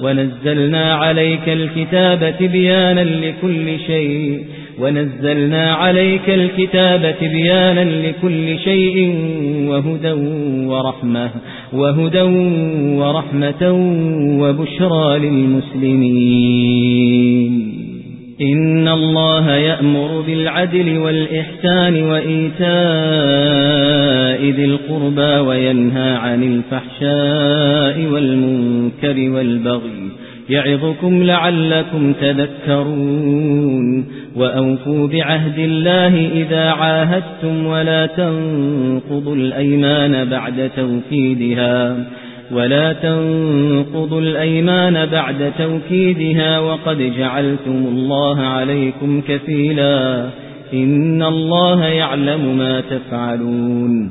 ونزلنا عليك الكتاب بيانا لكل شيء. ونزلنا عليك الكتاب بيانا لكل شيء وهدى ورحمة وهدى ورحمة وبشرى للمسلمين. إن الله يأمر بالعدل والإحسان وإيتاء ذي القربى وينهى عن الفحشاء والمنكر والبغي يعظكم لعلكم تذكرون وأوفوا بعهد الله إذا عاهدتم ولا تنقضوا الأيمان بعد توكيدها ولا تنقضوا الأيمان بعد توكيدها وقد جعلتم الله عليكم كفيلا إن الله يعلم ما تفعلون